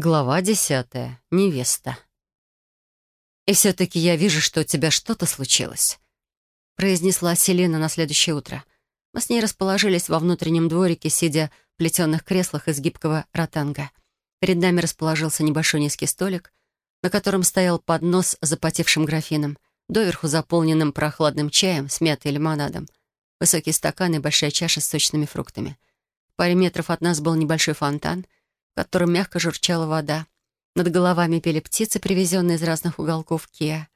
Глава десятая. Невеста. «И все-таки я вижу, что у тебя что-то случилось», — произнесла Селена на следующее утро. Мы с ней расположились во внутреннем дворике, сидя в плетеных креслах из гибкого ротанга. Перед нами расположился небольшой низкий столик, на котором стоял поднос с запотевшим графином, доверху заполненным прохладным чаем с мятой лимонадом, высокий стакан и большая чаша с сочными фруктами. В паре метров от нас был небольшой фонтан — в котором мягко журчала вода. Над головами пели птицы, привезенные из разных уголков Киа.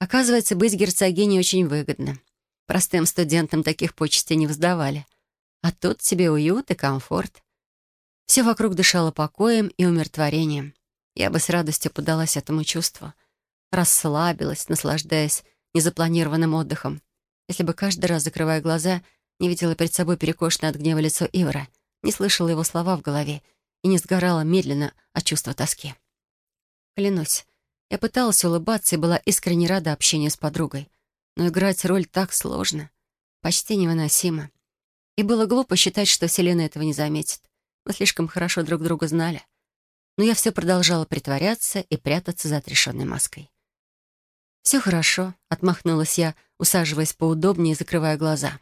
Оказывается, быть герцогиней очень выгодно. Простым студентам таких почестей не вздавали. А тут тебе уют и комфорт. Все вокруг дышало покоем и умиротворением. Я бы с радостью подалась этому чувству. Расслабилась, наслаждаясь незапланированным отдыхом. Если бы каждый раз, закрывая глаза, не видела перед собой перекошенное от гнева лицо Ивара, не слышала его слова в голове и не сгорала медленно от чувства тоски. Клянусь, я пыталась улыбаться и была искренне рада общению с подругой. Но играть роль так сложно, почти невыносимо. И было глупо считать, что Селена этого не заметит. Мы слишком хорошо друг друга знали. Но я все продолжала притворяться и прятаться за отрешенной маской. «Все хорошо», — отмахнулась я, усаживаясь поудобнее и закрывая глаза.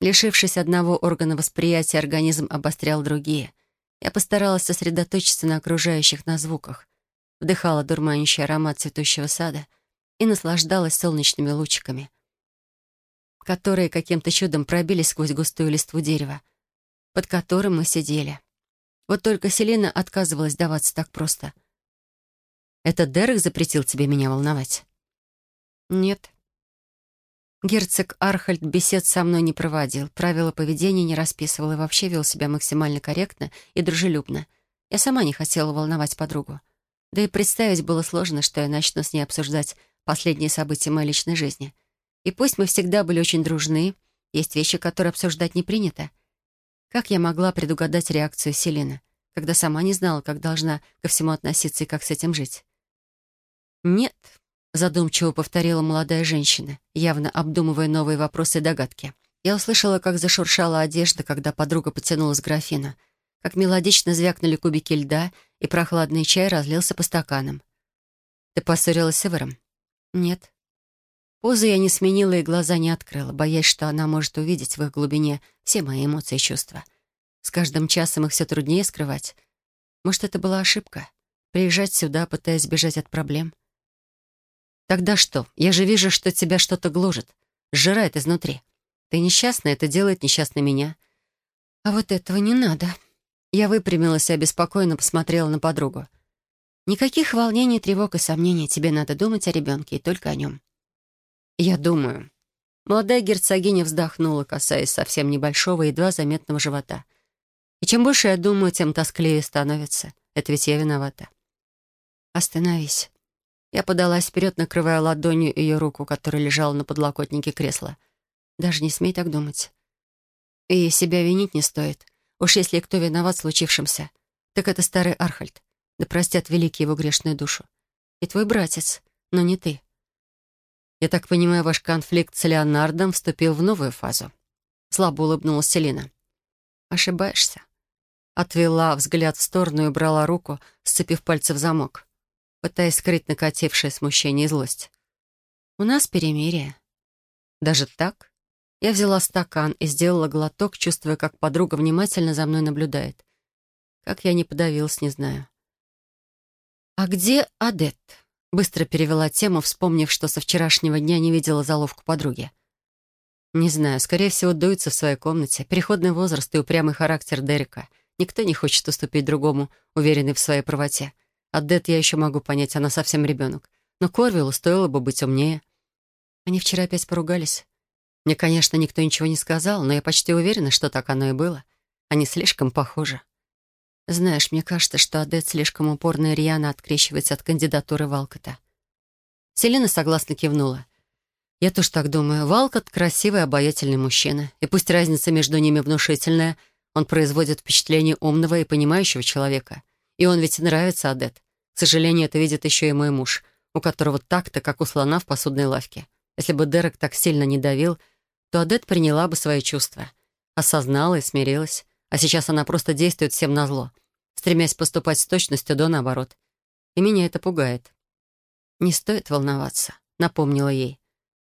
Лишившись одного органа восприятия, организм обострял другие. Я постаралась сосредоточиться на окружающих, на звуках. Вдыхала дурманящий аромат цветущего сада и наслаждалась солнечными лучиками, которые каким-то чудом пробились сквозь густую листву дерева, под которым мы сидели. Вот только Селена отказывалась даваться так просто. «Это Дерек запретил тебе меня волновать?» «Нет», Герцог Архальд бесед со мной не проводил, правила поведения не расписывал и вообще вел себя максимально корректно и дружелюбно. Я сама не хотела волновать подругу. Да и представить было сложно, что я начну с ней обсуждать последние события моей личной жизни. И пусть мы всегда были очень дружны, есть вещи, которые обсуждать не принято. Как я могла предугадать реакцию Селины, когда сама не знала, как должна ко всему относиться и как с этим жить? Нет, задумчиво повторила молодая женщина, явно обдумывая новые вопросы и догадки. Я услышала, как зашуршала одежда, когда подруга потянулась графина, как мелодично звякнули кубики льда, и прохладный чай разлился по стаканам. «Ты поссорилась с Эвером?» «Нет». Позы я не сменила и глаза не открыла, боясь, что она может увидеть в их глубине все мои эмоции и чувства. С каждым часом их все труднее скрывать. Может, это была ошибка? Приезжать сюда, пытаясь сбежать от проблем — Тогда что? Я же вижу, что тебя что-то гложет, сжирает изнутри. Ты несчастна, это делает несчастной меня. А вот этого не надо. Я выпрямилась и обеспокоенно посмотрела на подругу. Никаких волнений, тревог и сомнений. Тебе надо думать о ребенке и только о нем. Я думаю. Молодая герцогиня вздохнула, касаясь совсем небольшого, едва заметного живота. И чем больше я думаю, тем тоскливее становится. Это ведь я виновата. Остановись. Я подалась вперед, накрывая ладонью ее руку, которая лежала на подлокотнике кресла. Даже не смей так думать. И себя винить не стоит. Уж если кто виноват в случившемся, так это старый Архальд. Да простят великий его грешную душу. И твой братец, но не ты. Я так понимаю, ваш конфликт с Леонардом вступил в новую фазу. Слабо улыбнулась Селина. Ошибаешься. Отвела взгляд в сторону и брала руку, сцепив пальцы в замок пытаясь скрыть накатившее смущение и злость. «У нас перемирие». «Даже так?» Я взяла стакан и сделала глоток, чувствуя, как подруга внимательно за мной наблюдает. Как я не подавилась, не знаю. «А где Адет?» Быстро перевела тему, вспомнив, что со вчерашнего дня не видела заловку подруги. «Не знаю, скорее всего, дуется в своей комнате. Переходный возраст и упрямый характер Дерека. Никто не хочет уступить другому, уверенный в своей правоте. А Дэд я еще могу понять, она совсем ребенок. Но Корвиллу стоило бы быть умнее. Они вчера опять поругались. Мне, конечно, никто ничего не сказал, но я почти уверена, что так оно и было. Они слишком похожи. Знаешь, мне кажется, что Адет слишком упорно и рьяно открещивается от кандидатуры Валкота. Селена согласно кивнула. Я тоже так думаю. Валкот — красивый, обаятельный мужчина. И пусть разница между ними внушительная, он производит впечатление умного и понимающего человека. И он ведь нравится Адет. К сожалению, это видит еще и мой муж, у которого так-то, как у слона в посудной лавке. Если бы Дерек так сильно не давил, то Адет приняла бы свои чувства. Осознала и смирилась. А сейчас она просто действует всем назло. С стремясь поступать с точностью до наоборот. И меня это пугает. «Не стоит волноваться», — напомнила ей.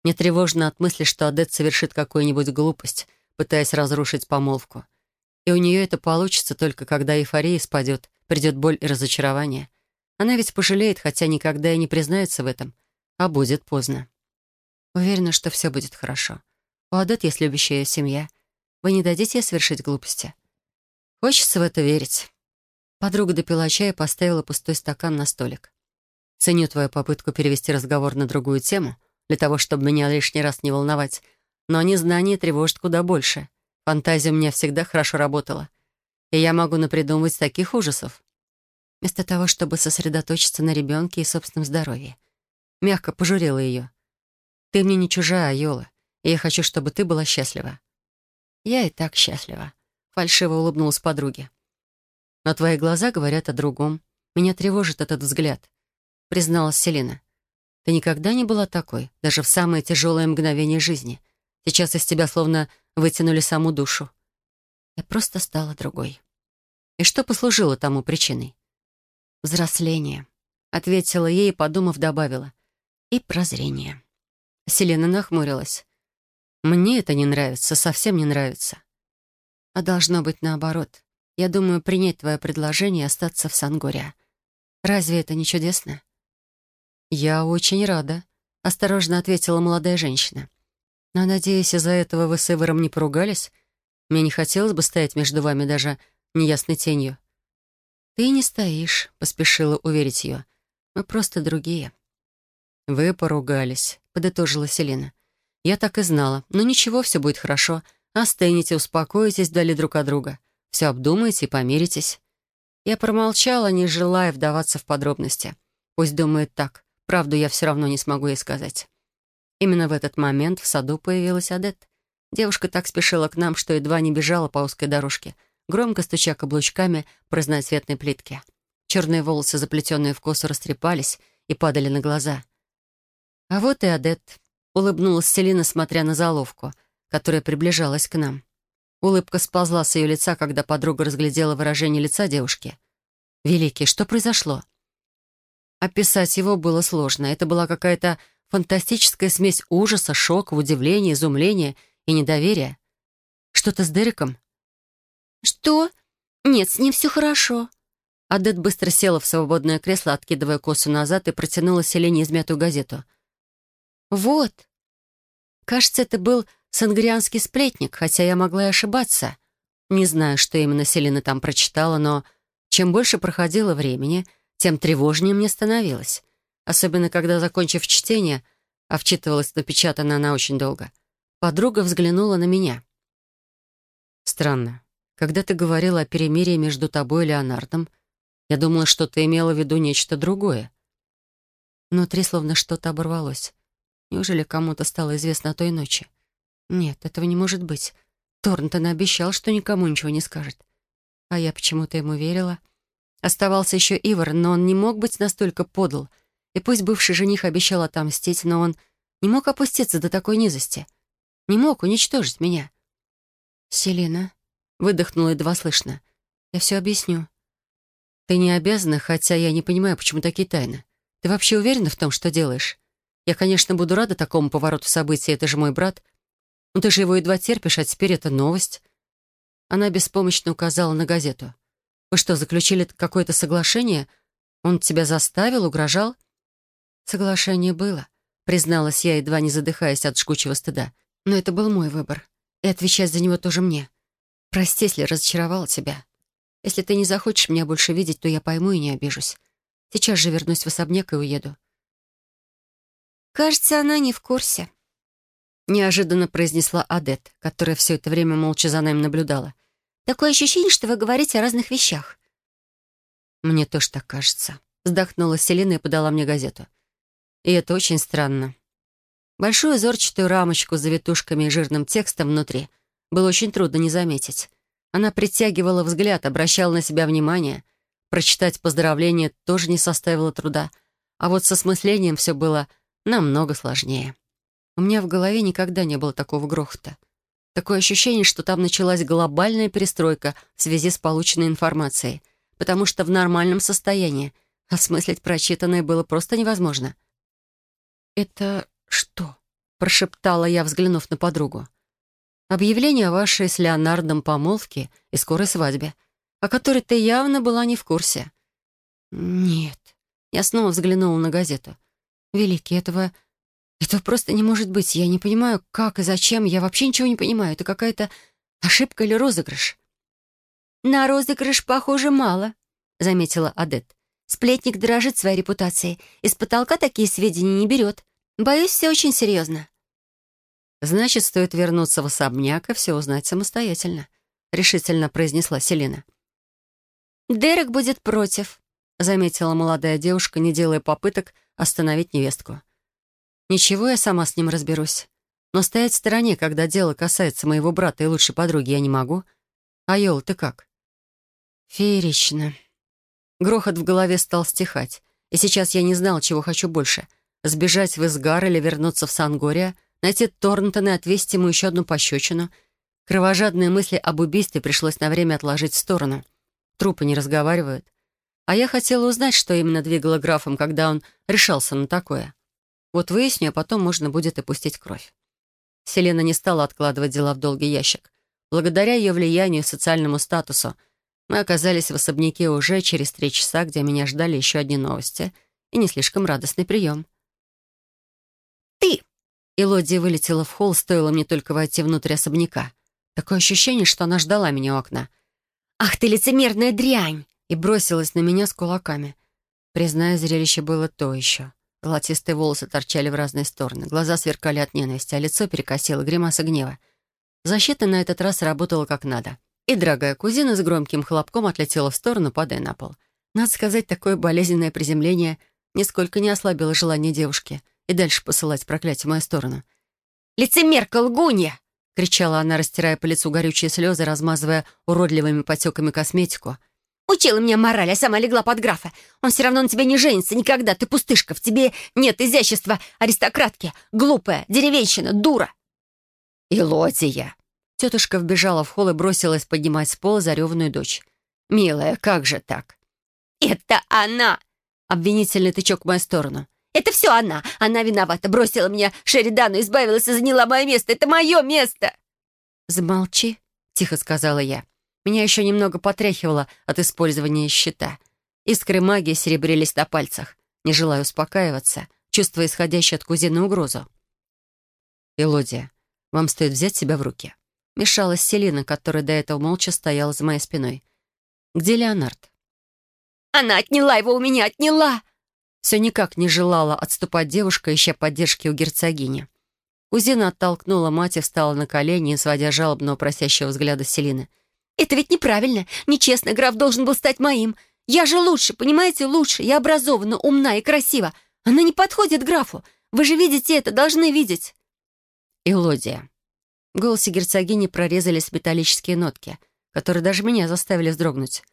Мне тревожно от мысли, что Адет совершит какую-нибудь глупость, пытаясь разрушить помолвку. И у нее это получится только когда эйфория спадет, придет боль и разочарование. Она ведь пожалеет, хотя никогда и не признается в этом, а будет поздно. Уверена, что все будет хорошо. У Адет есть любящая семья. Вы не дадите ей совершить глупости? Хочется в это верить. Подруга допила чай и поставила пустой стакан на столик. Ценю твою попытку перевести разговор на другую тему, для того, чтобы меня лишний раз не волновать, но незнание тревожит куда больше. Фантазия у меня всегда хорошо работала. И я могу напридумывать таких ужасов. Вместо того, чтобы сосредоточиться на ребенке и собственном здоровье. Мягко пожурила ее. «Ты мне не чужая, Йола, и я хочу, чтобы ты была счастлива». «Я и так счастлива», — фальшиво улыбнулась подруге. «Но твои глаза говорят о другом. Меня тревожит этот взгляд», — призналась Селина. «Ты никогда не была такой, даже в самые тяжелые мгновения жизни. Сейчас из тебя словно вытянули саму душу. Я просто стала другой». «И что послужило тому причиной?» «Взросление», — ответила ей подумав, добавила. «И прозрение». Селена нахмурилась. «Мне это не нравится, совсем не нравится». «А должно быть наоборот. Я думаю принять твое предложение и остаться в Сангоре. Разве это не чудесно?» «Я очень рада», — осторожно ответила молодая женщина. «Но, надеюсь, из-за этого вы с Эвером не поругались? Мне не хотелось бы стоять между вами даже неясной тенью». «Ты не стоишь», — поспешила уверить ее. «Мы просто другие». «Вы поругались», — подытожила Селина. «Я так и знала. Но ничего, все будет хорошо. Остынете, успокоитесь вдали друг от друга. Все обдумаете и помиритесь». Я промолчала, не желая вдаваться в подробности. Пусть думает так. Правду я все равно не смогу ей сказать. Именно в этот момент в саду появилась Адет. Девушка так спешила к нам, что едва не бежала по узкой дорожке, громко стуча каблучками по разноцветной плитке. Черные волосы, заплетенные в косу, растрепались и падали на глаза. А вот и Адет. Улыбнулась Селина, смотря на заловку, которая приближалась к нам. Улыбка сползла с ее лица, когда подруга разглядела выражение лица девушки. «Великий, что произошло?» Описать его было сложно. Это была какая-то фантастическая смесь ужаса, шока, удивления, изумления и недоверия. Что-то с Дереком? «Что? Нет, с ним все хорошо». Адет быстро села в свободное кресло, откидывая косу назад, и протянула Селене измятую газету. «Вот. Кажется, это был сангрианский сплетник, хотя я могла и ошибаться. Не знаю, что именно Селена там прочитала, но чем больше проходило времени, тем тревожнее мне становилось. Особенно, когда, закончив чтение, а вчитывалась напечатано она очень долго, подруга взглянула на меня. «Странно. Когда ты говорила о перемирии между тобой и Леонардом, я думала, что ты имела в виду нечто другое». Внутри словно что-то оборвалось. Неужели кому-то стало известно о той ночи? Нет, этого не может быть. Торнтон обещал, что никому ничего не скажет. А я почему-то ему верила. Оставался еще Ивар, но он не мог быть настолько подл. И пусть бывший жених обещал отомстить, но он не мог опуститься до такой низости. Не мог уничтожить меня. «Селина», — выдохнула едва слышно, — «я все объясню». «Ты не обязана, хотя я не понимаю, почему такие тайны. Ты вообще уверена в том, что делаешь? Я, конечно, буду рада такому повороту событий, это же мой брат. Но ты же его едва терпишь, а теперь это новость». Она беспомощно указала на газету. Вы что, заключили какое-то соглашение? Он тебя заставил, угрожал?» «Соглашение было», — призналась я, едва не задыхаясь от жгучего стыда. «Но это был мой выбор, и отвечать за него тоже мне. Прости, если разочаровала тебя. Если ты не захочешь меня больше видеть, то я пойму и не обижусь. Сейчас же вернусь в особняк и уеду». «Кажется, она не в курсе», — неожиданно произнесла Адет, которая все это время молча за нами наблюдала. Такое ощущение, что вы говорите о разных вещах». «Мне тоже так кажется», — вздохнула Селина и подала мне газету. «И это очень странно». Большую зорчатую рамочку с завитушками и жирным текстом внутри было очень трудно не заметить. Она притягивала взгляд, обращала на себя внимание. Прочитать поздравления тоже не составило труда. А вот с осмыслением все было намного сложнее. У меня в голове никогда не было такого грохота. Такое ощущение, что там началась глобальная перестройка в связи с полученной информацией. потому что в нормальном состоянии осмыслить прочитанное было просто невозможно. «Это что?» — прошептала я, взглянув на подругу. «Объявление о вашей с Леонардом помолвке и скорой свадьбе, о которой ты явно была не в курсе». «Нет». Я снова взглянула на газету. «Великий, этого этого просто не может быть. Я не понимаю, как и зачем. Я вообще ничего не понимаю. Это какая-то ошибка или розыгрыш?» «На розыгрыш, похоже, мало», — заметила Адет. «Сплетник дорожит своей репутацией. Из потолка такие сведения не берет. Боюсь, все очень серьезно». «Значит, стоит вернуться в особняк и все узнать самостоятельно», — решительно произнесла Селина. «Дерек будет против», — заметила молодая девушка, не делая попыток остановить невестку. Ничего, я сама с ним разберусь. Но стоять в стороне, когда дело касается моего брата и лучшей подруги, я не могу. Айол, ты как? Феерично. Грохот в голове стал стихать. И сейчас я не знал, чего хочу больше. Сбежать в Изгар или вернуться в Сангория, найти Торнтона и отвести ему еще одну пощечину. Кровожадные мысли об убийстве пришлось на время отложить в сторону. Трупы не разговаривают. А я хотела узнать, что именно двигало графом, когда он решался на такое. Вот выясню, а потом можно будет и пустить кровь. Селена не стала откладывать дела в долгий ящик. Благодаря ее влиянию и социальному статусу мы оказались в особняке уже через три часа, где меня ждали еще одни новости и не слишком радостный прием. «Ты!» Элодия вылетела в холл, стоило мне только войти внутрь особняка. Такое ощущение, что она ждала меня у окна. «Ах ты, лицемерная дрянь!» и бросилась на меня с кулаками. Признаю, зрелище было то еще. Золотистые волосы торчали в разные стороны, глаза сверкали от ненависти, а лицо перекосило гримаса гнева. Защита на этот раз работала как надо. И дорогая кузина с громким хлопком отлетела в сторону, падая на пол. Надо сказать, такое болезненное приземление нисколько не ослабило желание девушки и дальше посылать проклятие в мою сторону. «Лицемерка, лгунья!» — кричала она, растирая по лицу горючие слезы, размазывая уродливыми потеками косметику — Учила меня мораль, а сама легла под графа. Он все равно на тебе не женится никогда. Ты пустышка, в тебе нет изящества аристократки. Глупая, деревенщина, дура. Илотия. Тетушка вбежала в холл и бросилась поднимать с пола зареванную дочь. «Милая, как же так?» «Это она!» Обвинительный тычок в мою сторону. «Это все она! Она виновата! Бросила меня Шеридану, избавилась и заняла мое место! Это мое место!» «Замолчи», — тихо сказала я. Меня еще немного потряхивало от использования щита. Искры магии серебрились на пальцах, не желая успокаиваться, чувствуя исходящую от кузины угрозу. «Элодия, вам стоит взять себя в руки». Мешалась Селина, которая до этого молча стояла за моей спиной. «Где Леонард?» «Она отняла его у меня, отняла!» Все никак не желала отступать девушка, ища поддержки у герцогини. Кузина оттолкнула мать и встала на колени, сводя жалобного просящего взгляда Селины. Это ведь неправильно, нечестно. Граф должен был стать моим. Я же лучше, понимаете, лучше. Я образована, умна и красива. Она не подходит графу. Вы же видите это, должны видеть. Элодия. В голосе герцогини прорезались металлические нотки, которые даже меня заставили вздрогнуть.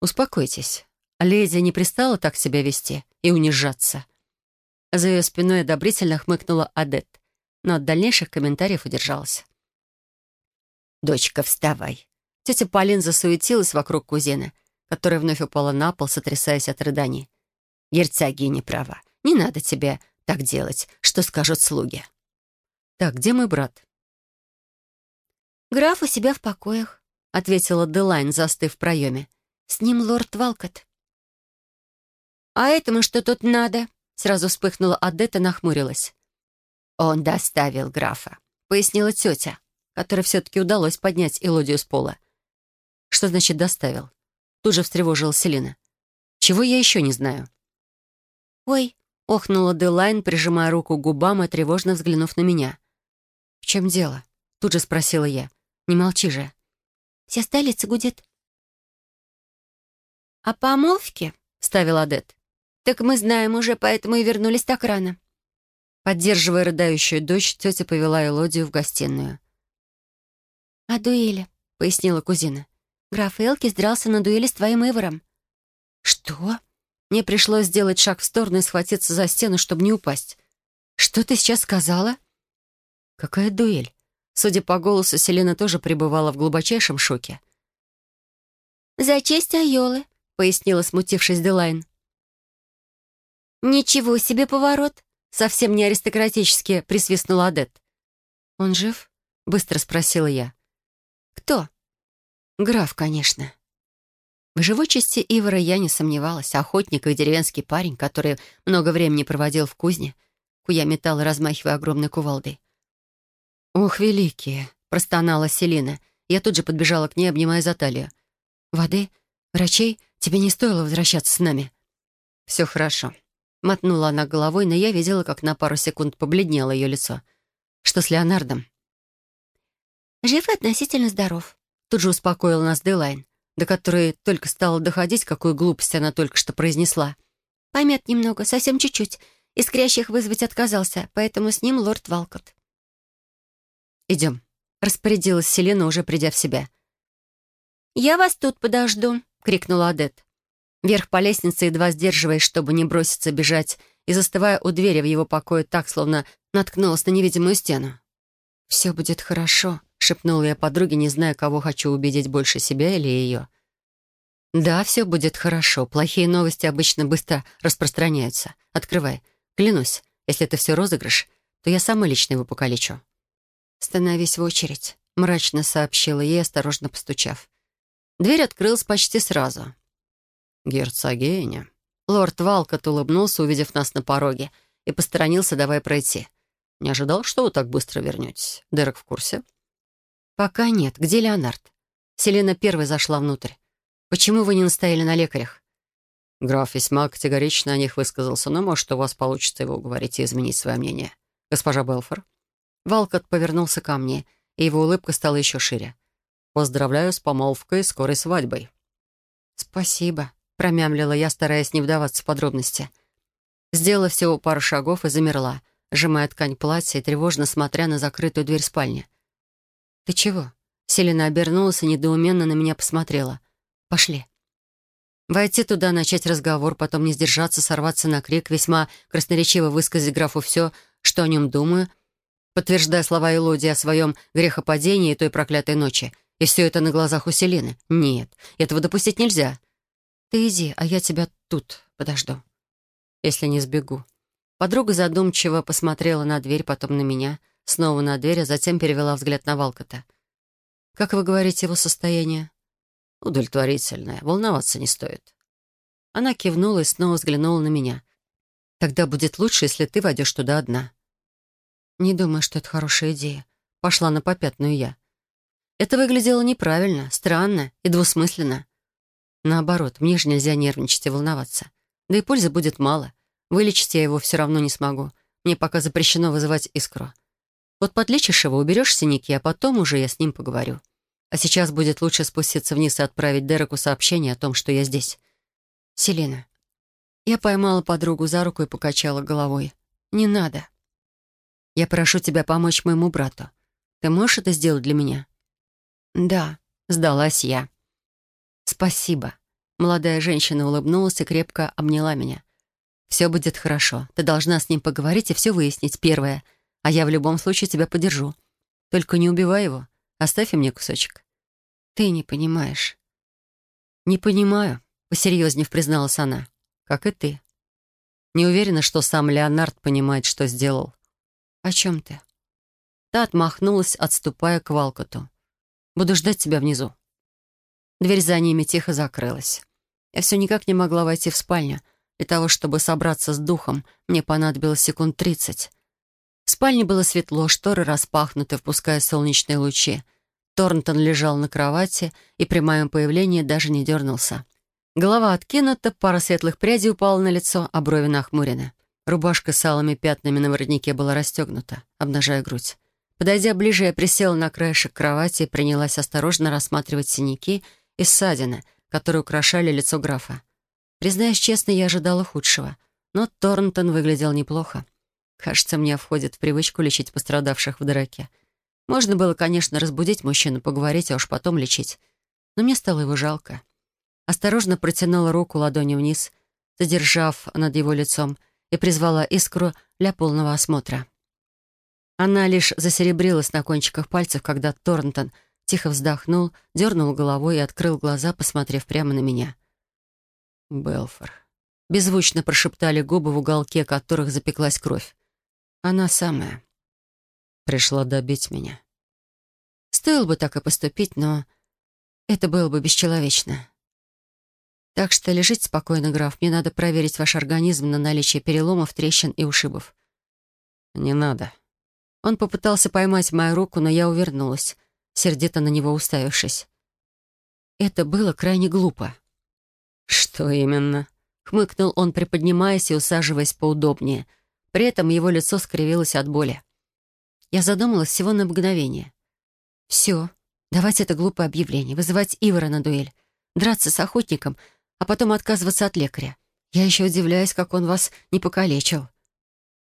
«Успокойтесь. Леди не пристала так себя вести и унижаться». За ее спиной одобрительно хмыкнула Адет, но от дальнейших комментариев удержалась. «Дочка, вставай. Тетя Полин засуетилась вокруг кузины, которая вновь упала на пол, сотрясаясь от рыданий. «Герцогиня права. Не надо тебе так делать. Что скажут слуги?» «Так, где мой брат?» «Граф у себя в покоях», — ответила Делайн, застыв в проеме. «С ним лорд Валкот». «А этому что тут надо?» — сразу вспыхнула Адетта, нахмурилась. «Он доставил графа», — пояснила тетя, которой все-таки удалось поднять Элодию с пола. Что значит «доставил»? Тут же встревожила Селина. Чего я еще не знаю? «Ой», — охнула Делайн, прижимая руку к губам и тревожно взглянув на меня. «В чем дело?» — тут же спросила я. «Не молчи же». «Вся столица гудит». «О помолвке?» — ставил Адет. «Так мы знаем уже, поэтому и вернулись так рано». Поддерживая рыдающую дочь, тетя повела Элодию в гостиную. «О дуэли», — пояснила кузина. Граф Элкис дрался на дуэли с твоим Эвором». «Что?» Мне пришлось сделать шаг в сторону и схватиться за стену, чтобы не упасть. «Что ты сейчас сказала?» «Какая дуэль?» Судя по голосу, Селена тоже пребывала в глубочайшем шоке. «За честь Айолы», — пояснила, смутившись Делайн. «Ничего себе поворот!» — совсем не аристократически присвистнула Адет. «Он жив?» — быстро спросила я. «Кто?» «Граф, конечно». В живучести Ивара я не сомневалась. Охотник и деревенский парень, который много времени проводил в кузне, куя металл, размахивая огромной кувалдой. «Ох, великие!» — простонала Селина. Я тут же подбежала к ней, обнимая за талию. «Воды? Врачей? Тебе не стоило возвращаться с нами?» «Все хорошо». Мотнула она головой, но я видела, как на пару секунд побледнело ее лицо. «Что с Леонардом?» «Жив и относительно здоров», — тут же успокоил нас Делайн, до которой только стало доходить, какую глупость она только что произнесла. «Помят немного, совсем чуть-чуть. Искрящих вызвать отказался, поэтому с ним лорд Валкот». «Идем», — распорядилась Селена, уже придя в себя. «Я вас тут подожду», — крикнула Адет. Вверх по лестнице, едва сдерживаясь, чтобы не броситься бежать, и застывая у двери в его покое так, словно наткнулась на невидимую стену. «Все будет хорошо», — шепнула я подруге, не зная, кого хочу убедить больше себя или ее. «Да, все будет хорошо. Плохие новости обычно быстро распространяются. Открывай. Клянусь, если это все розыгрыш, то я сама лично его покалечу». «Становись в очередь», — мрачно сообщила ей, осторожно постучав. Дверь открылась почти сразу. «Герцогиня». Лорд Валкот улыбнулся, увидев нас на пороге, и посторонился, давая пройти. «Не ожидал, что вы так быстро вернетесь. Дерек в курсе?» «Пока нет. Где Леонард?» Селена первой зашла внутрь. «Почему вы не настояли на лекарях?» Граф весьма категорично о них высказался, но, может, у вас получится его уговорить и изменить свое мнение. Госпожа Белфор?» Валкот повернулся ко мне, и его улыбка стала еще шире. «Поздравляю с помолвкой и скорой свадьбой». «Спасибо», — промямлила я, стараясь не вдаваться в подробности. Сделала всего пару шагов и замерла, сжимая ткань платья и тревожно смотря на закрытую дверь спальни. «Ты чего?» Селена обернулась и недоуменно на меня посмотрела. «Пошли». Войти туда, начать разговор, потом не сдержаться, сорваться на крик, весьма красноречиво высказать графу все, что о нем думаю — подтверждая слова Элодии о своем грехопадении и той проклятой ночи. И все это на глазах у Селины. Нет, этого допустить нельзя. Ты иди, а я тебя тут подожду. Если не сбегу. Подруга задумчиво посмотрела на дверь, потом на меня, снова на дверь, а затем перевела взгляд на Валкота. «Как вы говорите его состояние?» «Удовлетворительное. Волноваться не стоит». Она кивнула и снова взглянула на меня. «Тогда будет лучше, если ты войдешь туда одна». «Не думаю, что это хорошая идея», — пошла на попятную я. Это выглядело неправильно, странно и двусмысленно. Наоборот, мне же нельзя нервничать и волноваться. Да и пользы будет мало. Вылечить я его все равно не смогу. Мне пока запрещено вызывать искру. Вот подлечишь его, уберешь синяки, а потом уже я с ним поговорю. А сейчас будет лучше спуститься вниз и отправить Дереку сообщение о том, что я здесь. Селена. Я поймала подругу за руку и покачала головой. «Не надо». Я прошу тебя помочь моему брату. Ты можешь это сделать для меня?» «Да», — сдалась я. «Спасибо». Молодая женщина улыбнулась и крепко обняла меня. «Все будет хорошо. Ты должна с ним поговорить и все выяснить, первое. А я в любом случае тебя поддержу. Только не убивай его. Оставь мне кусочек». «Ты не понимаешь». «Не понимаю», — посерьезнее призналась она. «Как и ты». Не уверена, что сам Леонард понимает, что сделал. «О чем ты?» Та отмахнулась, отступая к Валкоту. «Буду ждать тебя внизу». Дверь за ними тихо закрылась. Я все никак не могла войти в спальню. Для того, чтобы собраться с духом, мне понадобилось секунд тридцать. В спальне было светло, шторы распахнуты, впуская солнечные лучи. Торнтон лежал на кровати и при моем появлении даже не дернулся. Голова откинута, пара светлых прядей упала на лицо, а брови нахмурены. Рубашка с алыми пятнами на воротнике была расстегнута, обнажая грудь. Подойдя ближе, я присела на краешек кровати и принялась осторожно рассматривать синяки и ссадины, которые украшали лицо графа. Признаюсь честно, я ожидала худшего, но Торнтон выглядел неплохо. Кажется, мне входит в привычку лечить пострадавших в драке. Можно было, конечно, разбудить мужчину, поговорить, а уж потом лечить. Но мне стало его жалко. Осторожно протянула руку ладонью вниз, задержав над его лицом, и призвала искру для полного осмотра. Она лишь засеребрилась на кончиках пальцев, когда Торнтон тихо вздохнул, дернул головой и открыл глаза, посмотрев прямо на меня. «Белфор». Беззвучно прошептали губы, в уголке которых запеклась кровь. Она самая. Пришла добить меня. Стоило бы так и поступить, но это было бы бесчеловечно. Так что лежите спокойно, граф. Мне надо проверить ваш организм на наличие переломов, трещин и ушибов. Не надо. Он попытался поймать мою руку, но я увернулась, сердито на него уставившись. Это было крайне глупо. «Что именно?» — хмыкнул он, приподнимаясь и усаживаясь поудобнее. При этом его лицо скривилось от боли. Я задумалась всего на мгновение. «Все, давать это глупое объявление, вызывать Ивара на дуэль, драться с охотником, а потом отказываться от лекаря. Я еще удивляюсь, как он вас не покалечил».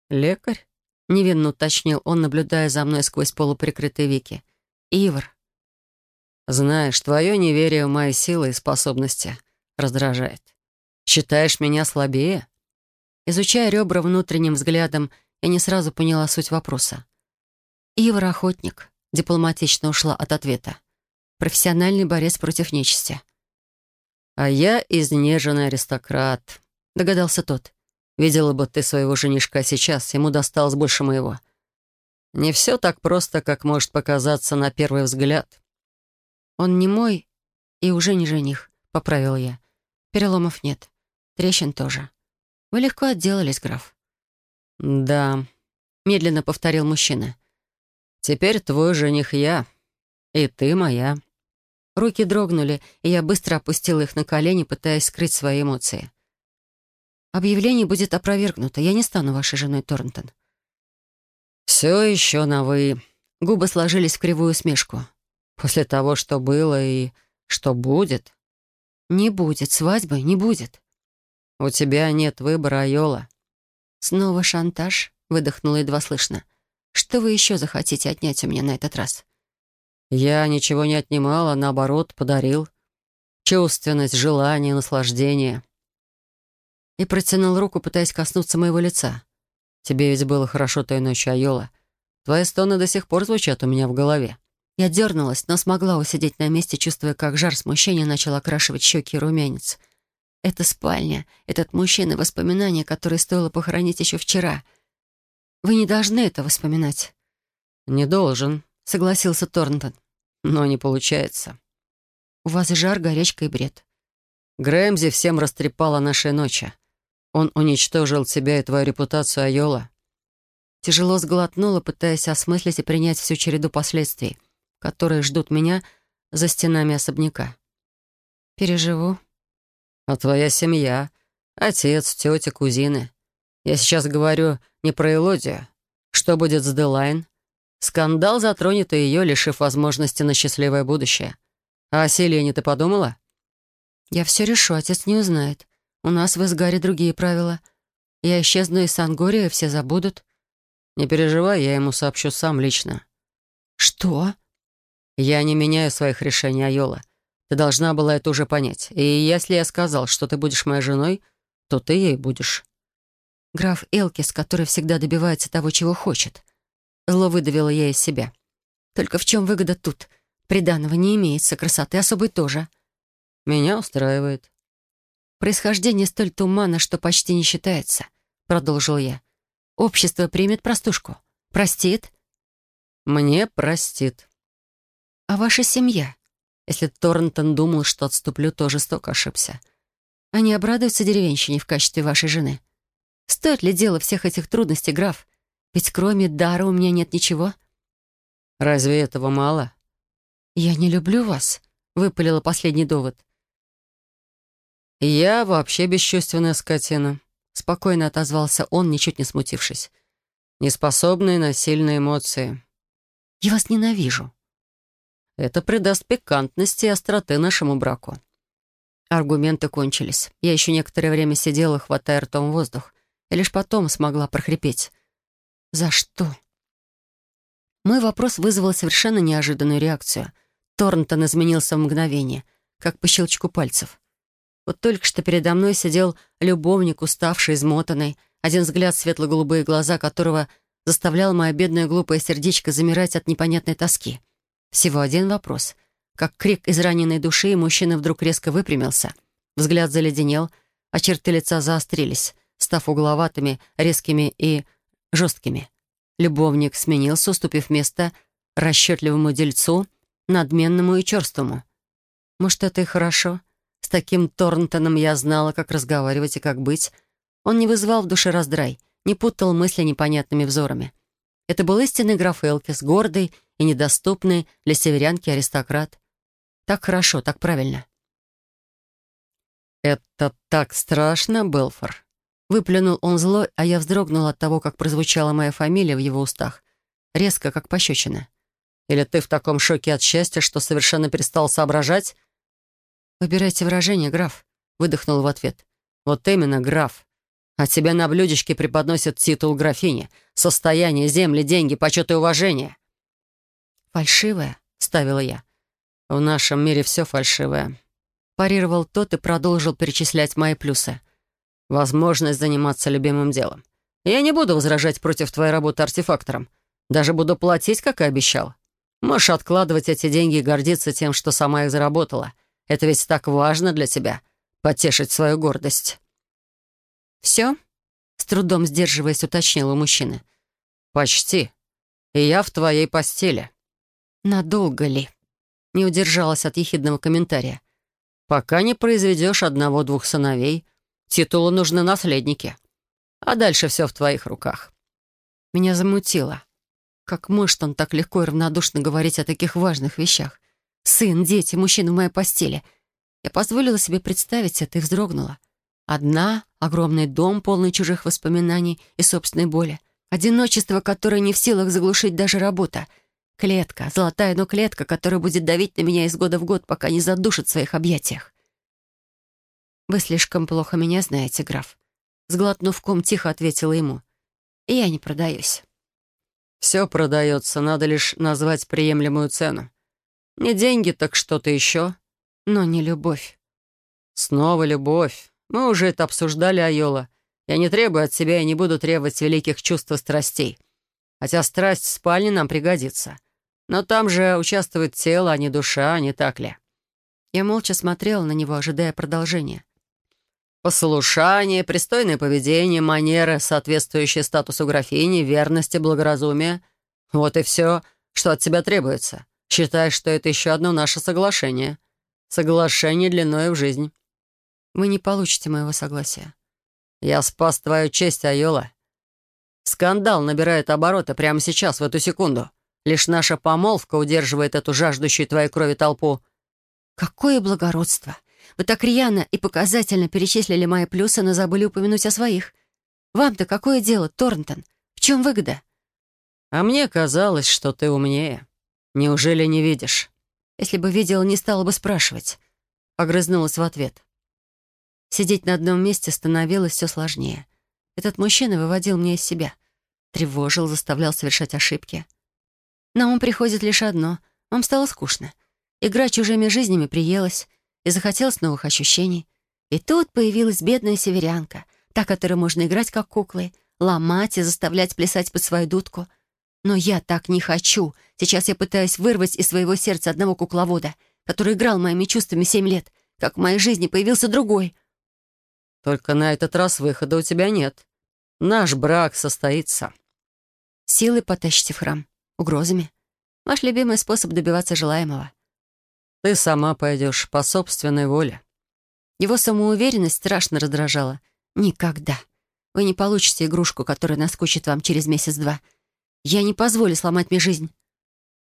«Лекарь?» — невинно уточнил он, наблюдая за мной сквозь полуприкрытые веки. «Ивар». «Знаешь, твое неверие в мои силы и способности раздражает. Считаешь меня слабее?» Изучая ребра внутренним взглядом, я не сразу поняла суть вопроса. «Ивар — охотник», — дипломатично ушла от ответа. «Профессиональный борец против нечисти». «А я изнеженный аристократ», — догадался тот. «Видела бы ты своего женишка сейчас, ему досталось больше моего». «Не все так просто, как может показаться на первый взгляд». «Он не мой и уже не жених», — поправил я. «Переломов нет. Трещин тоже. Вы легко отделались, граф». «Да», — медленно повторил мужчина. Теперь твой жених я, и ты моя». Руки дрогнули, и я быстро опустила их на колени, пытаясь скрыть свои эмоции. «Объявление будет опровергнуто. Я не стану вашей женой, Торнтон». «Все еще на «вы». Губы сложились в кривую смешку. «После того, что было и что будет?» «Не будет. Свадьбы не будет». «У тебя нет выбора, Айола». «Снова шантаж?» — выдохнула едва слышно. Что вы еще захотите отнять у меня на этот раз?» «Я ничего не отнимал, а наоборот подарил. Чувственность, желание, наслаждение». И протянул руку, пытаясь коснуться моего лица. «Тебе ведь было хорошо той ночью, Айола. Твои стоны до сих пор звучат у меня в голове». Я дернулась, но смогла усидеть на месте, чувствуя, как жар смущения начал окрашивать щеки и румянец. Это спальня, этот мужчина, воспоминания, которые стоило похоронить еще вчера — вы не должны это вспоминать». «Не должен», — согласился Торнтон. «Но не получается». «У вас жар, горячка и бред». Грэмзи всем растрепала нашей ночи. Он уничтожил тебя и твою репутацию, Айола. Тяжело сглотнула, пытаясь осмыслить и принять всю череду последствий, которые ждут меня за стенами особняка. Переживу. А твоя семья? Отец, тетя, кузины. Я сейчас говорю не про Элодию. Что будет с Делайн? Скандал затронет и ее, лишив возможности на счастливое будущее. А о Селене ты подумала? Я все решу, отец не узнает. У нас в Изгаре другие правила. Я исчезну из Сангория, все забудут. Не переживай, я ему сообщу сам лично. Что? Я не меняю своих решений, Айола. Ты должна была это уже понять. И если я сказал, что ты будешь моей женой, то ты ей будешь. Граф Элкис, который всегда добивается того, чего хочет. Зло выдавила я из себя. Только в чем выгода тут? Приданного не имеется, красоты особой тоже. Меня устраивает. Происхождение столь туманно, что почти не считается, продолжил я. Общество примет простушку. Простит? Мне простит. А ваша семья? Если Торнтон думал, что отступлю, то жестоко ошибся. Они обрадуются деревенщине в качестве вашей жены. Стоит ли дело всех этих трудностей, граф? Ведь кроме дара у меня нет ничего. Разве этого мало? Я не люблю вас, выпалила последний довод. Я вообще бесчувственная скотина. Спокойно отозвался он, ничуть не смутившись. Неспособный на сильные эмоции. Я вас ненавижу. Это придаст пикантности и остроты нашему браку. Аргументы кончились. Я еще некоторое время сидела, хватая ртом воздух и лишь потом смогла прохрипеть. «За что?» Мой вопрос вызвал совершенно неожиданную реакцию. Торнтон изменился в мгновение, как по щелчку пальцев. Вот только что передо мной сидел любовник, уставший, измотанный, один взгляд светло-голубые глаза которого заставлял мое бедное глупое сердечко замирать от непонятной тоски. Всего один вопрос. Как крик из раненой души, мужчина вдруг резко выпрямился. Взгляд заледенел, а черты лица заострились, став угловатыми, резкими и жесткими. Любовник сменился, уступив место расчетливому дельцу, надменному и черстому. Может, это и хорошо? С таким Торнтоном я знала, как разговаривать и как быть. Он не вызывал в душе раздрай, не путал мысли непонятными взорами. Это был истинный граф Элкис, гордый и недоступный для северянки аристократ. Так хорошо, так правильно. «Это так страшно, Белфор!» Выплюнул он зло, а я вздрогнула от того, как прозвучала моя фамилия в его устах. Резко, как пощечина. «Или ты в таком шоке от счастья, что совершенно перестал соображать?» «Выбирайте выражение, граф», — выдохнул в ответ. «Вот именно, граф. А тебе на блюдечке преподносят титул графини, состояние, земли, деньги, почет и уважение». «Фальшивое», — ставила я. «В нашем мире все фальшивое», — парировал тот и продолжил перечислять мои плюсы. «Возможность заниматься любимым делом. Я не буду возражать против твоей работы артефактором. Даже буду платить, как и обещал. Можешь откладывать эти деньги и гордиться тем, что сама их заработала. Это ведь так важно для тебя — потешить свою гордость». «Все?» — с трудом сдерживаясь, уточнил у мужчины. «Почти. И я в твоей постели». «Надолго ли?» Не удержалась от ехидного комментария. «Пока не произведешь одного-двух сыновей, титулу нужны наследники. А дальше все в твоих руках». Меня замутило. Как может он так легко и равнодушно говорить о таких важных вещах? Сын, дети, мужчина в моей постели. Я позволила себе представить это и вздрогнула. Одна, огромный дом, полный чужих воспоминаний и собственной боли. Одиночество, которое не в силах заглушить даже работа. Клетка, золотая, но клетка, которая будет давить на меня из года в год, пока не задушит в своих объятиях. «Вы слишком плохо меня знаете, граф», — сглотнув ком, тихо ответила ему. «И я не продаюсь». «Все продается, надо лишь назвать приемлемую цену. Не деньги, так что-то еще. Но не любовь. Снова любовь. Мы уже это обсуждали, Айола. Я не требую от себя и не буду требовать великих чувств и страстей. Хотя страсть в спальне нам пригодится. Но там же участвует тело, а не душа, не так ли? Я молча смотрела на него, ожидая продолжения. Послушание, пристойное поведение, манеры, соответствующие статусу графини, верности, благоразумие. Вот и все, что от тебя требуется. Считай, что это еще одно наше соглашение. Соглашение длиной в жизнь. Вы не получите моего согласия. Я спас твою честь, Айола. Скандал набирает обороты прямо сейчас, в эту секунду. Лишь наша помолвка удерживает эту жаждущую твоей крови толпу. Какое благородство! Вы так рьяно и показательно перечислили мои плюсы, но забыли упомянуть о своих. Вам-то какое дело, Торнтон? В чем выгода? А мне казалось, что ты умнее. Неужели не видишь? Если бы видела, не стала бы спрашивать. Огрызнулась в ответ. Сидеть на одном месте становилось все сложнее. Этот мужчина выводил меня из себя. Тревожил, заставлял совершать ошибки. На ум приходит лишь одно. Вам стало скучно. Игра чужими жизнями приелась, и захотелось новых ощущений. И тут появилась бедная северянка, та, которой можно играть как куклой, ломать и заставлять плясать под свою дудку — но я так не хочу. Сейчас я пытаюсь вырвать из своего сердца одного кукловода, который играл моими чувствами семь лет, как в моей жизни появился другой. Только на этот раз выхода у тебя нет. Наш брак состоится. Силы потащите в храм. Угрозами. Ваш любимый способ добиваться желаемого. Ты сама пойдешь по собственной воле. Его самоуверенность страшно раздражала. Никогда. Вы не получите игрушку, которая наскучит вам через месяц-два. Я не позволю сломать мне жизнь».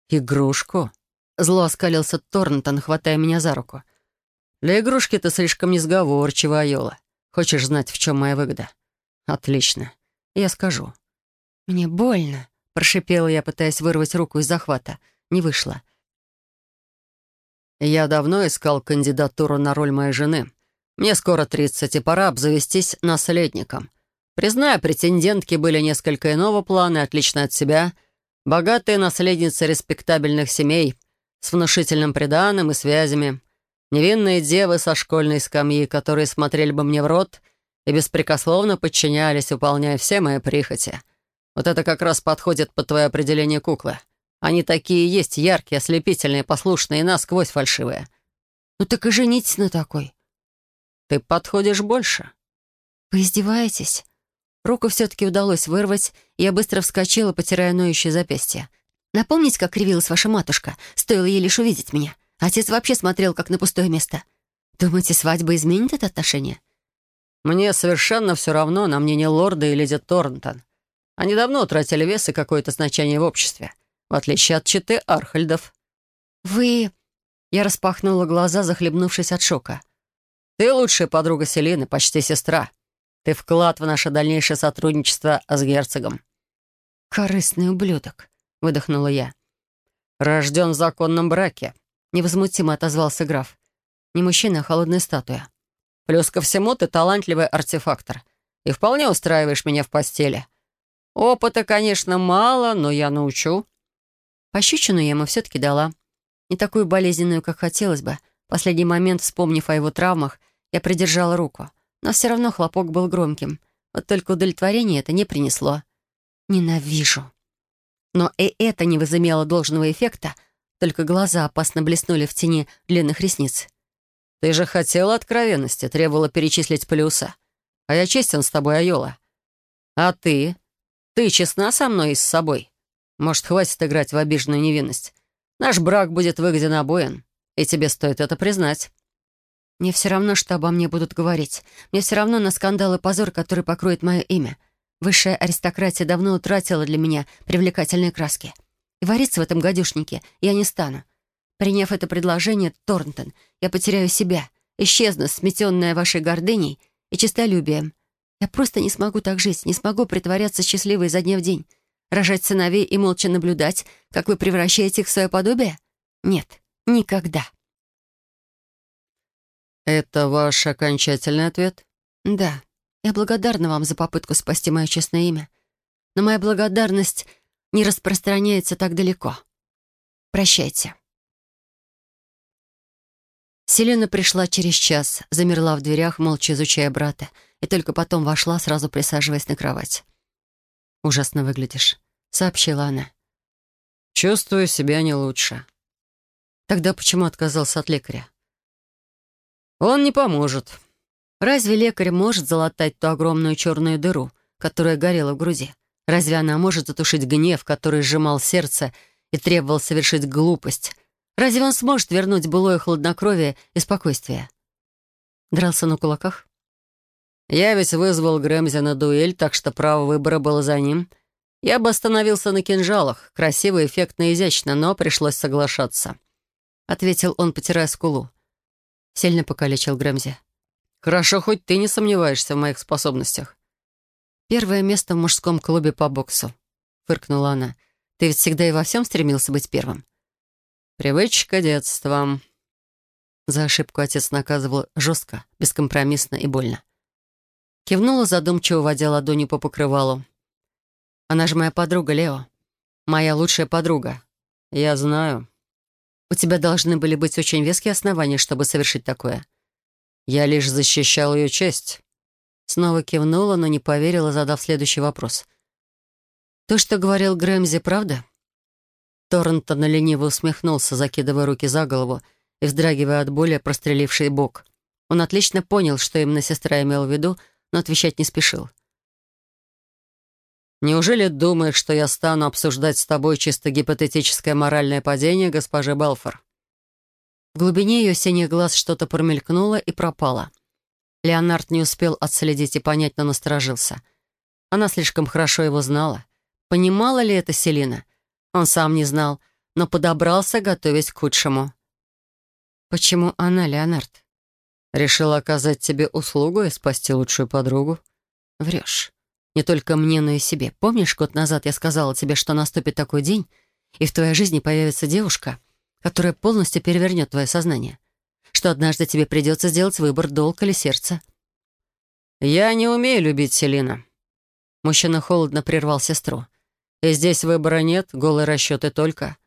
«Игрушку?» Зло оскалился Торнтон, хватая меня за руку. «Для игрушки ты слишком несговорчива, Айола. Хочешь знать, в чем моя выгода?» «Отлично. Я скажу». «Мне больно», — прошипела я, пытаясь вырвать руку из захвата. Не вышло. «Я давно искал кандидатуру на роль моей жены. Мне скоро тридцать, и пора обзавестись наследником. Признаю, претендентки были несколько иного плана, отлично от себя. Богатые наследницы респектабельных семей, с внушительным приданым и связями. Невинные девы со школьной скамьи, которые смотрели бы мне в рот и беспрекословно подчинялись, выполняя все мои прихоти. Вот это как раз подходит под твое определение куклы. Они такие есть, яркие, ослепительные, послушные и насквозь фальшивые. Ну так и женитесь на такой. Ты подходишь больше. Вы издеваетесь? Руку все-таки удалось вырвать, и я быстро вскочила, потирая ноющее запястье. Напомнить, как кривилась ваша матушка? Стоило ей лишь увидеть меня. Отец вообще смотрел, как на пустое место. Думаете, свадьба изменит это отношение? Мне совершенно все равно на мнение лорда и леди Торнтон. Они давно утратили вес и какое-то значение в обществе, в отличие от читы Архальдов. «Вы...» Я распахнула глаза, захлебнувшись от шока. «Ты лучшая подруга Селины, почти сестра. Ты вклад в наше дальнейшее сотрудничество с герцогом». «Корыстный ублюдок», — выдохнула я. «Рожден в законном браке», — невозмутимо отозвался граф. «Не мужчина, а холодная статуя». Плюс ко всему ты талантливый артефактор и вполне устраиваешь меня в постели. Опыта, конечно, мало, но я научу». Пощечину я ему все-таки дала. Не такую болезненную, как хотелось бы. В последний момент, вспомнив о его травмах, я придержала руку. Но все равно хлопок был громким. Вот только удовлетворение это не принесло. Ненавижу. Но и это не возымело должного эффекта, только глаза опасно блеснули в тени длинных ресниц. «Ты же хотела откровенности, требовала перечислить плюсы. А я честен с тобой, Айола. А ты? Ты честна со мной и с собой? Может, хватит играть в обиженную невинность? Наш брак будет выгоден обоим, и тебе стоит это признать». «Мне все равно, что обо мне будут говорить. Мне все равно на скандал и позор, который покроет мое имя. Высшая аристократия давно утратила для меня привлекательные краски. И вариться в этом гадюшнике я не стану. Приняв это предложение, Торнтон, я потеряю себя, исчезну, сметенная вашей гордыней и честолюбием. Я просто не смогу так жить, не смогу притворяться счастливой изо дня в день, рожать сыновей и молча наблюдать, как вы превращаете их в свое подобие? Нет, никогда. «Это ваш окончательный ответ?» «Да. Я благодарна вам за попытку спасти мое честное имя. Но моя благодарность не распространяется так далеко. Прощайте». Селена пришла через час, замерла в дверях, молча изучая брата, и только потом вошла, сразу присаживаясь на кровать. «Ужасно выглядишь», — сообщила она. «Чувствую себя не лучше». «Тогда почему отказался от лекаря?» «Он не поможет». «Разве лекарь может залатать ту огромную черную дыру, которая горела в груди? Разве она может затушить гнев, который сжимал сердце и требовал совершить глупость, Разве он сможет вернуть былое хладнокровие и спокойствие? Дрался на кулаках? Я ведь вызвал Грэмзи на дуэль, так что право выбора было за ним. Я бы остановился на кинжалах. Красиво, эффектно и изящно, но пришлось соглашаться. Ответил он, потирая скулу. Сильно покалечил Грэмзи. «Хорошо, хоть ты не сомневаешься в моих способностях». «Первое место в мужском клубе по боксу», — фыркнула она. «Ты ведь всегда и во всем стремился быть первым». Привычка детства. За ошибку отец наказывал жестко, бескомпромиссно и больно. Кивнула задумчиво, водя ладонью по покрывалу. «Она же моя подруга, Лео. Моя лучшая подруга. Я знаю. У тебя должны были быть очень веские основания, чтобы совершить такое. Я лишь защищал ее честь». Снова кивнула, но не поверила, задав следующий вопрос. «То, что говорил Грэмзи, правда?» Торрентон лениво усмехнулся, закидывая руки за голову и вздрагивая от боли, простреливший бок. Он отлично понял, что именно сестра имела в виду, но отвечать не спешил. «Неужели думаешь, что я стану обсуждать с тобой чисто гипотетическое моральное падение госпожи Белфор?» В глубине ее синих глаз что-то промелькнуло и пропало. Леонард не успел отследить и понять, но насторожился. Она слишком хорошо его знала. Понимала ли это Селина? Он сам не знал, но подобрался, готовясь к худшему. «Почему она, Леонард?» «Решила оказать тебе услугу и спасти лучшую подругу?» «Врешь. Не только мне, но и себе. Помнишь, год назад я сказала тебе, что наступит такой день, и в твоей жизни появится девушка, которая полностью перевернет твое сознание? Что однажды тебе придется сделать выбор, долг или сердце?» «Я не умею любить Селина». Мужчина холодно прервал сестру. И здесь выбора нет, голые расчеты только.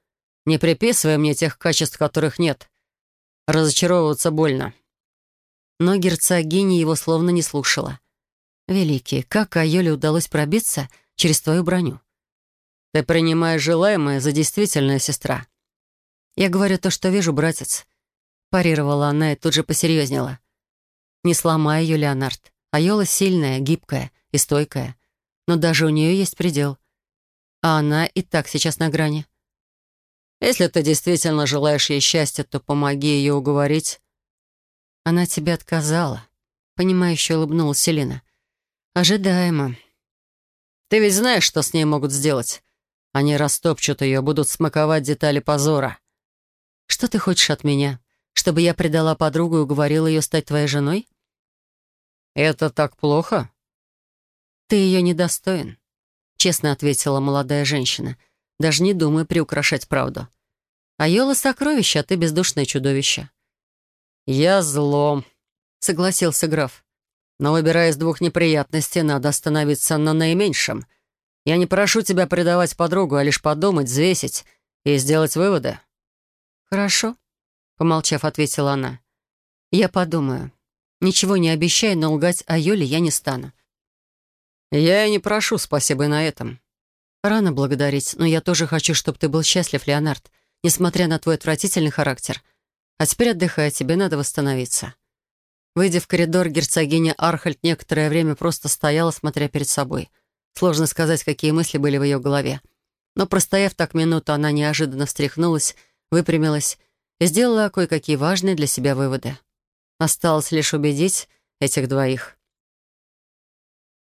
Не приписывай мне тех качеств, которых нет. Разочаровываться больно». Но герцогиня его словно не слушала. «Великий, как Айоле удалось пробиться через твою броню?» Ты принимаешь желаемое за действительное, сестра. Я говорю то, что вижу, братец. Парировала она и тут же посерьезнела. Не сломай ее, Леонард. Айола сильная, гибкая и стойкая. Но даже у нее есть предел. А она и так сейчас на грани. Если ты действительно желаешь ей счастья, то помоги ее уговорить. Она тебе отказала. Понимающе улыбнулась Селина. Ожидаемо. Ты ведь знаешь, что с ней могут сделать? Они растопчут ее, будут смаковать детали позора. Что ты хочешь от меня? Чтобы я предала подругу и уговорила ее стать твоей женой? Это так плохо? Ты ее недостоин, честно ответила молодая женщина. Даже не думай приукрашать правду. А Йола — сокровище, а ты бездушное чудовище. «Я зло», — согласился граф. «Но, выбирая из двух неприятностей, надо остановиться на наименьшем. Я не прошу тебя предавать подругу, а лишь подумать, взвесить и сделать выводы». «Хорошо», — помолчав, ответила она. «Я подумаю. Ничего не обещаю, но лгать о Юле я не стану». «Я и не прошу спасибо на этом». «Рано благодарить, но я тоже хочу, чтобы ты был счастлив, Леонард, несмотря на твой отвратительный характер. А теперь отдыхай, тебе надо восстановиться». Выйдя в коридор, герцогиня Архальд некоторое время просто стояла, смотря перед собой. Сложно сказать, какие мысли были в ее голове. Но простояв так минуту, она неожиданно встряхнулась, выпрямилась и сделала кое-какие важные для себя выводы. Осталось лишь убедить этих двоих.